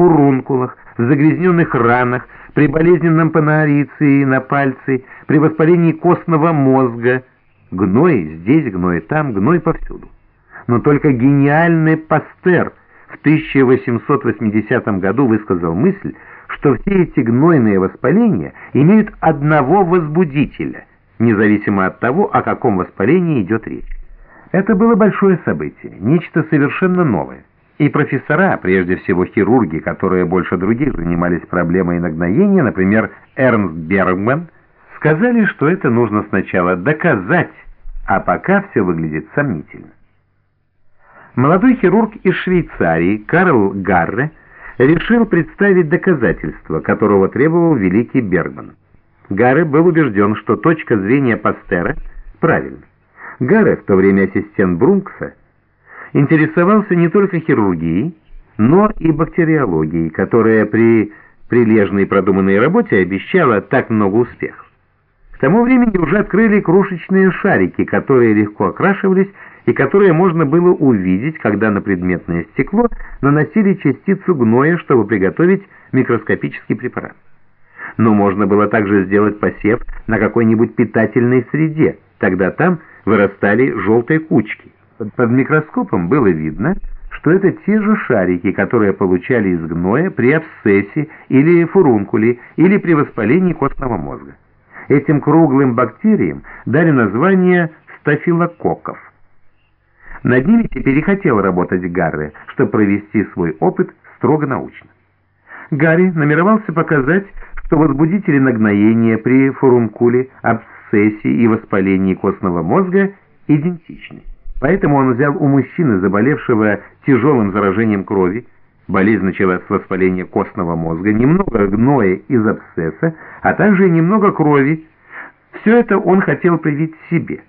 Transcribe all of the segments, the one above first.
фурункулах, в загрязненных ранах, при болезненном панориции на пальце, при воспалении костного мозга. Гной здесь, гной там, гной повсюду. Но только гениальный Пастер в 1880 году высказал мысль, что все эти гнойные воспаления имеют одного возбудителя, независимо от того, о каком воспалении идет речь. Это было большое событие, нечто совершенно новое. И профессора, прежде всего хирурги, которые больше других занимались проблемой нагноения, например, Эрнст Бергман, сказали, что это нужно сначала доказать, а пока все выглядит сомнительно. Молодой хирург из Швейцарии Карл Гарре решил представить доказательства, которого требовал великий Бергман. Гарре был убежден, что точка зрения Пастера правильна. Гарре, в то время ассистент Брункса, интересовался не только хирургией, но и бактериологией, которая при прилежной и продуманной работе обещала так много успехов. К тому времени уже открыли крошечные шарики, которые легко окрашивались и которые можно было увидеть, когда на предметное стекло наносили частицу гноя, чтобы приготовить микроскопический препарат. Но можно было также сделать посев на какой-нибудь питательной среде, тогда там вырастали желтые кучки. Под микроскопом было видно, что это те же шарики, которые получали из гноя при абсцессе или фурункуле, или при воспалении костного мозга. Этим круглым бактериям дали название стафилококков. Над ними теперь и хотел работать Гарри, чтобы провести свой опыт строго научно. Гарри намеревался показать, что возбудители нагноения при фурункуле, абсцессе и воспалении костного мозга идентичны. Поэтому он взял у мужчины, заболевшего тяжелым заражением крови, болезнь началась с воспаления костного мозга, немного гноя из абсцесса, а также немного крови. Все это он хотел привить себе.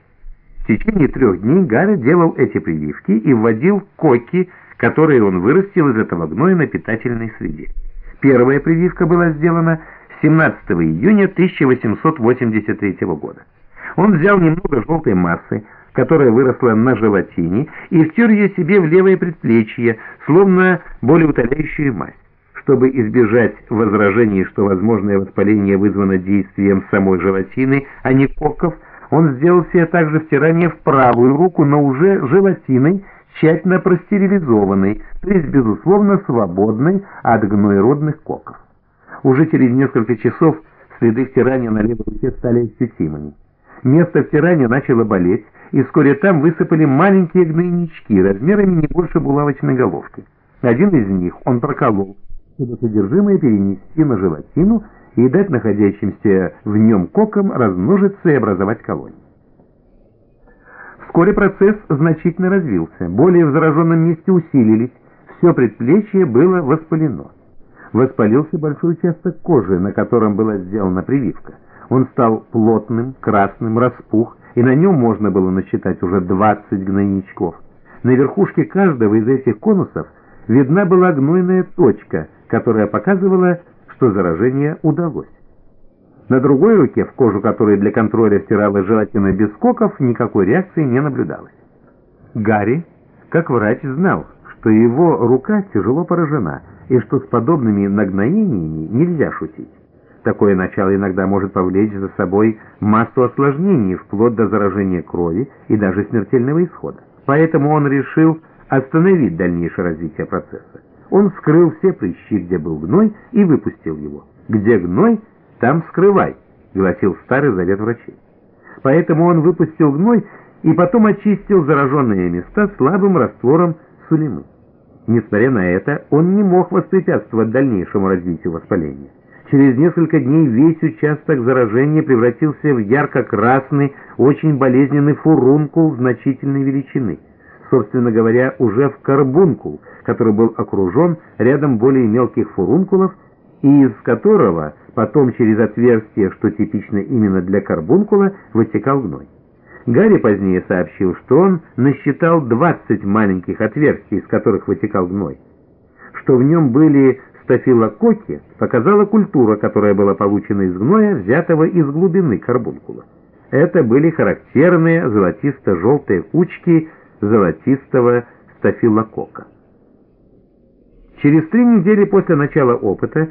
В течение трех дней Гарри делал эти прививки и вводил коки, которые он вырастил из этого гноя на питательной среде. Первая прививка была сделана 17 июня 1883 года. Он взял немного желтой массы, которая выросла на животине, и втер ее себе в левое предплечье, словно болеутоляющую мазь. Чтобы избежать возражений, что возможное воспаление вызвано действием самой животины, а не коков, он сделал себе также втирание в правую руку, но уже желатиной, тщательно простерилизованной, то есть, безусловно, свободной от гноеродных коков. Уже через несколько часов следы втирания на левой руке стали ощутимыми. Место втирания начало болеть, и вскоре там высыпали маленькие гнойнички, размерами не больше булавочной головки. Один из них он проколол, чтобы содержимое перенести на желатину и дать находящимся в нем кокам размножиться и образовать колонии. Вскоре процесс значительно развился, боли в зараженном месте усилились, все предплечье было воспалено. Воспалился большой участок кожи, на котором была сделана прививка. Он стал плотным, красным, распух, и на нем можно было насчитать уже 20 гнойничков. На верхушке каждого из этих конусов видна была гнойная точка, которая показывала, что заражение удалось. На другой руке, в кожу которой для контроля стирала желательно без скоков, никакой реакции не наблюдалось. Гарри, как врач, знал, что его рука тяжело поражена, и что с подобными нагноениями нельзя шутить. Такое начало иногда может повлечь за собой массу осложнений, вплоть до заражения крови и даже смертельного исхода. Поэтому он решил остановить дальнейшее развитие процесса. Он вскрыл все прыщи, где был гной, и выпустил его. «Где гной, там скрывай», — гласил старый завет врачей. Поэтому он выпустил гной и потом очистил зараженные места слабым раствором сулимы. Несмотря на это, он не мог воспрепятствовать дальнейшему развитию воспаления. Через несколько дней весь участок заражения превратился в ярко-красный, очень болезненный фурункул значительной величины. Собственно говоря, уже в карбункул, который был окружен рядом более мелких фурункулов, и из которого потом через отверстие, что типично именно для карбункула, вытекал гной. Гарри позднее сообщил, что он насчитал 20 маленьких отверстий, из которых вытекал гной, что в нем были стафилококки показала культура, которая была получена из гноя, взятого из глубины карбункула. Это были характерные золотисто-желтые кучки золотистого стафилокока. Через три недели после начала опыта